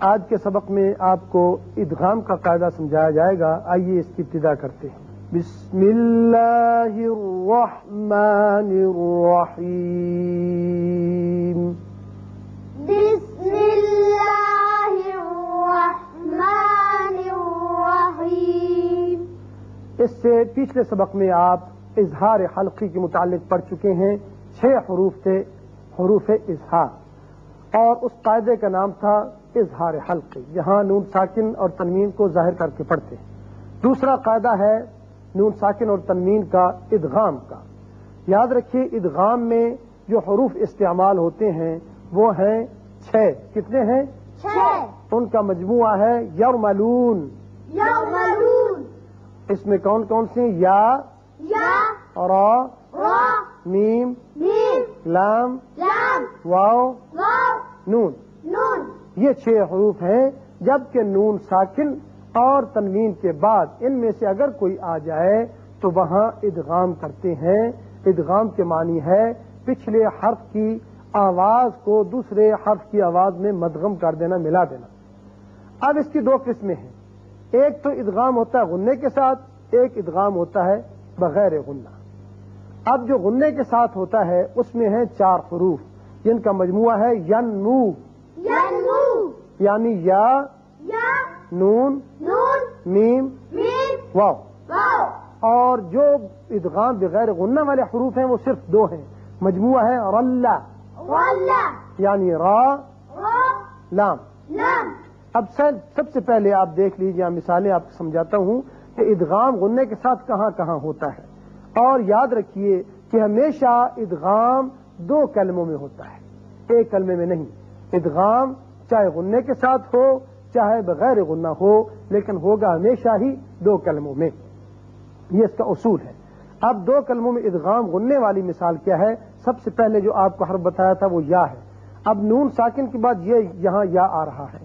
آج کے سبق میں آپ کو ادغام کا قاعدہ سمجھایا جائے گا۔ آئیے اس کی ابتدا کرتے ہیں۔ بسم اللہ الرحمن الرحیم۔ بسم اللہ الرحمن الرحیم۔ اس سے پچھلے سبق میں آپ اظہار حلقی کے متعلق پڑھ چکے ہیں۔ چھ حروف تھے حروف اظہار۔ اور اس قاعدے کا نام تھا اظہار حلقی جہاں نون ساکن اور تنوین کو ظاہر کر کے پڑھتے ہیں۔ دوسرا قاعدہ ہے نون ساکن اور تنوین کا ادغام کا۔ یاد رکھیے ادغام میں جو حروف استعمال ہوتے ہیں وہ ہیں چھ۔ کتنے ہیں؟ چھ۔ ان کا مجموعہ ہے یرملون۔ یعملون اس میں کون کون سے؟ یا۔ یا۔ را۔ را۔ میم۔ میم۔ لام۔ لام۔ واو۔ واو۔ نون۔ یہ چھ حروف ہیں، جبکہ نون ساکن اور تنوین کے بعد ان میں سے اگر کوئی آ جائے تو وہاں ادغام کرتے ہیں۔ ادغام کے معنی ہے پچھلے حرف کی آواز کو دوسرے حرف کی آواز میں مدغم کر دینا، ملا دینا۔ اب اس کی دو قسمیں ہیں۔ ایک تو ادغام ہوتا ہے غنے کے ساتھ، ایک ادغام ہوتا ہے بغیر غنہ۔ اب جو غنے کے ساتھ ہوتا ہے، اس میں ہیں چار حروف، جن کا مجموعہ ہے ین نو یعنی یا یا نون نون میم میم واو۔ واو۔ اور جو ادغام بغیر غنہ والے حروف ہیں وہ صرف دو ہیں۔ مجموعہ ہے والا یعنی را را لام۔ لام۔ اب سر سب سے پہلے آپ دیکھ لیجیے مثالیں آپ کو سمجھاتا ہوں کہ ادغام غنے کے ساتھ کہاں کہاں ہوتا ہے۔ اور یاد رکھیے کہ ہمیشہ ادغام دو کلموں میں ہوتا ہے۔ ایک کلمے میں نہیں ادغام چاہے غنے کے ساتھ ہو، چاہے بغیر غنہ ہو، لیکن ہوگا ہمیشہ ہی دو کلموں میں۔ یہ اس کا اصول ہے۔ اب دو کلموں میں ادغام غننے والی مثال کیا ہے؟ سب سے پہلے جو آپ کو حرف بتایا تھا وہ یا ہے۔ اب نون ساکن کے بعد یہ یہاں یا آ رہا ہے۔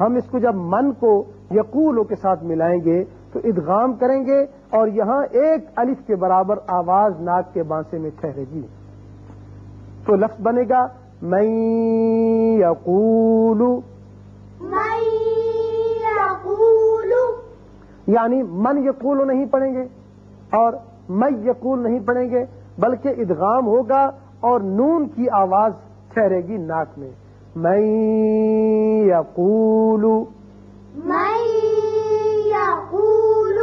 ہم اس کو جب من کو یقولوں کے ساتھ ملائیں گے تو ادغام کریں گے اور یہاں ایک الف کے برابر آواز ناک کے بانسے میں ٹھہرے گی۔ تو لفظ بنے گا میں یقول من یقول یعنی من یقول نہیں پڑھیں گے اور میں یقول نہیں پڑھیں گے بلکہ ادغام ہوگا اور نون کی آواز ٹھہرے گی ناک میں۔ میں یقول من یقول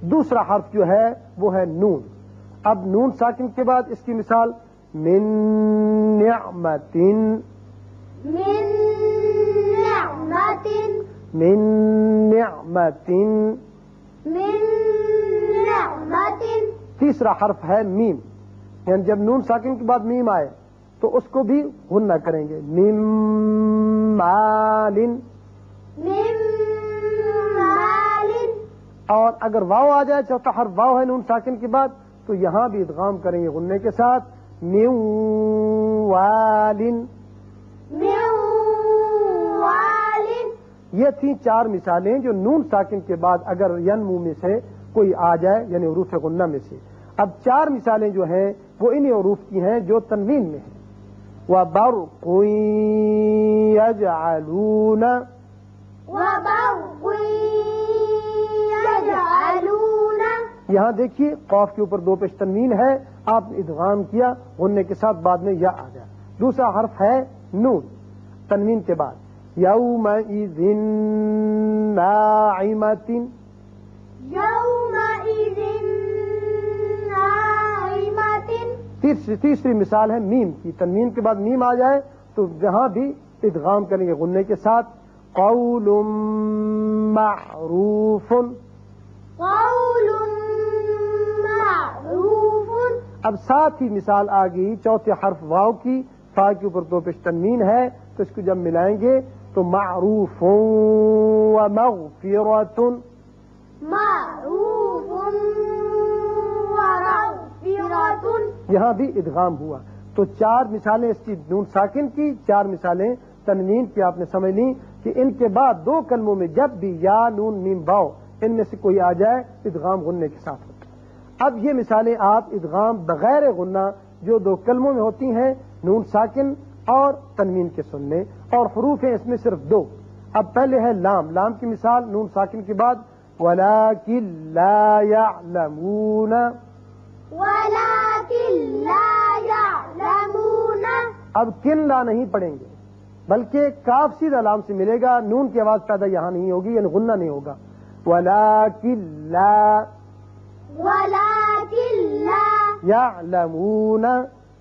دوسرا حرف جو ہے وہ ہے نون۔ اب نون ساکن کے بعد اس کی مثال من نعمت من نعمت من نعمت من نعمت تیسرا حرف ہے میم یعنی جب نون ساکن کے بعد میم آئے تو اس کو بھی غنہ کریں گے۔ میم مال من مال اور اگر واو آ جائے چوتھا حرف واو ہے نون ساکن کے بعد تو یہاں بھی ادغام کریں گے غنے کے ساتھ۔ والن من وال. یہ تھیں چار مثالیں جو نون ساکن کے بعد اگر ین منہ میں سے کوئی آ جائے یعنی عروف غنہ میں سے۔ اب چار مثالیں جو ہیں وہ انہیں عروف کی ہیں جو تنوین میں ہیں۔ وہ بر يجعلون وبرق یہاں دیکھیے قوف کے اوپر دو پیش تنوین ہے آپ نے ادغام کیا غننے کے ساتھ بعد میں یا آ جائے دوسرا حرف ہے نون تنوین کے بعد۔ یوم ناعمت يومئذ ناعمة تیسری تیسری مثال ہے میم کی۔ تنوین کے بعد میم آ جائے تو جہاں بھی ادغام کریں گے غننے کے ساتھ۔ قول معروف۔ قول معروف اب ساتھ ہی مثال آ گئی چوتھے حرف واو کی فا کے اوپر دو پیش تنوین ہے تو اس کو جب ملائیں گے تو معروف ومغفرۃ معروف ومغفرة یہاں بھی ادغام ہوا۔ تو چار مثالیں اس کی نون ساکن کی چار مثالیں تنوین کی آپ نے سمجھ لی کہ ان کے بعد دو کلموں میں جب بھی یا نون میم باؤ ان میں سے کوئی آ جائے ادغام غننے کے ساتھ۔ ہوتا اب یہ مثالیں آپ ادغام بغیر غنہ جو دو کلموں میں ہوتی ہیں نون ساکن اور تنوین کے سننے اور حروف ہیں اس میں صرف دو۔ اب پہلے ہے لام۔ لام کی مثال نون ساکن کے بعد وَلَكِن لَا يَعْلَمُونَ۔ ولكن لا يعلمون۔ اب کن لا نہیں پڑھیں گے بلکہ کاف سیدھا لام سے ملے گا نون کی آواز پیدا یہاں نہیں ہوگی یعنی غنہ نہیں ہوگا۔ وَلَكِن لَا ولكن لا يَعْلَمُونَ.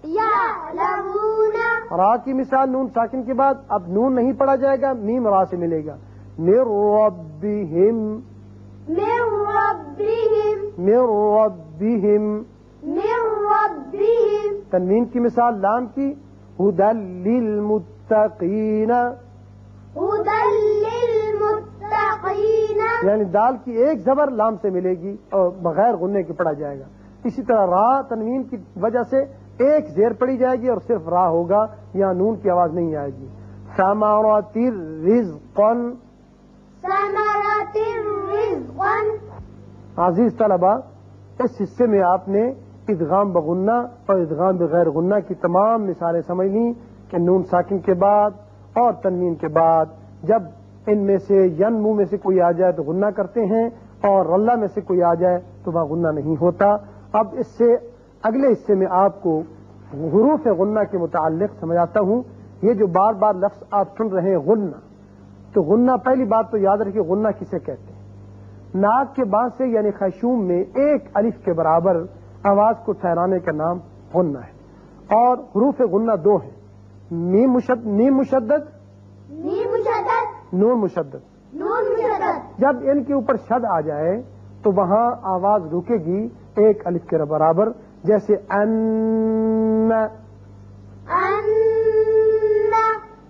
يعلمون را کی مثال نون ساکن کے بعد اب نون نہیں پڑھا جائے گا میم را سے ملے گا. مِر رَبِّهِمْ من ربهم مِر رَبِّهِمْ من ربهم تنوین کی مثال لام کی. ہدل للمتقین. هدى للمتقين یعنی دال کی ایک زبر لام سے ملے گی اور بغیر غنے کے پڑھا جائے گا. اسی طرح را تنوین کی وجہ سے ایک زیر پڑی جائے گی اور صرف را ہوگا یا نون کی آواز نہیں آئے گی۔ ثمرة رزقا عزیز طلبا اس حصے میں آپ نے ادغام بغنہ اور ادغام بغیر غنہ کی تمام مثالیں سمجھ لیں کہ نون ساکن کے بعد اور تنوین کے بعد جب ان میں سے ین منہ میں سے کوئی آ جائے تو غنہ کرتے ہیں اور اللہ میں سے کوئی آ جائے تو وہاں غنہ نہیں ہوتا۔ اب اس سے اگلے حصے میں آپ کو حروف غنہ کے متعلق سمجھاتا ہوں۔ یہ جو بار بار لفظ آپ سن رہے ہیں غنہ۔ تو غنہ پہلی بات تو یاد رکھیے غنہ کسے کہتے ہیں؟ ناک کے بانس سے یعنی خیشوم میں ایک الف کے برابر آواز کو ٹھہرانے کا نام غنہ ہے۔ اور حروف غنہ دو ہیں۔ میم مشد نیم مشدد۔ ميم مشدد۔ نون مشدد۔ نون مشدد۔ جب ان کے اوپر شد آ جائے تو وہاں آواز رکے گی۔ ایک الف کے برابر جیسے ان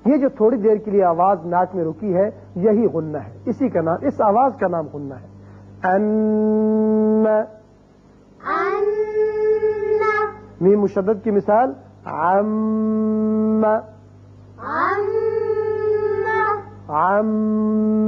یہ جو تھوڑی دیر کے لیے آواز ناک میں رکی ہے یہی غنہ ہے۔ اسی کا نام اس آواز کا نام غنہ ہے۔ ان میم مشدد کی مثال عم عم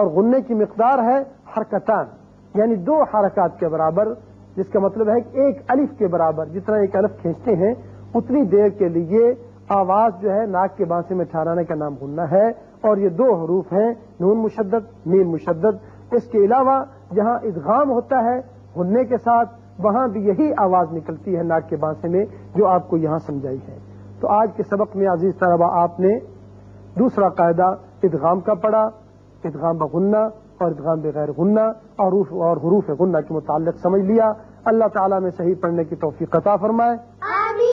اور غنے کی مقدار ہے حرکتان یعنی دو حرکات کے برابر، جس کا مطلب ہے کہ ایک الف کے برابر جتنا ایک الف کھینچتے ہیں، اتنی دیر کے لیے آواز جو ہے ناک کے بانسے میں ٹھہرانے کا نام غنہ ہے، اور یہ دو حروف ہیں، نون مشدد، میم مشدد۔ اس کے علاوہ جہاں ادغام ہوتا ہے غنے کے ساتھ، وہاں بھی یہی آواز نکلتی ہے ناک کے بانسے میں، جو آپ کو یہاں سمجھائی ہے۔ تو آج کے سبق میں عزیز طلبا آپ نے دوسرا قاعدہ ادغام کا پڑھا۔ ادغام بغنہ اور ادغام بغیر غنہ اور حروف اور حروف غنہ کے متعلق سمجھ لیا۔ اللہ تعالیٰ میں صحیح پڑھنے کی توفیق عطا فرمائے۔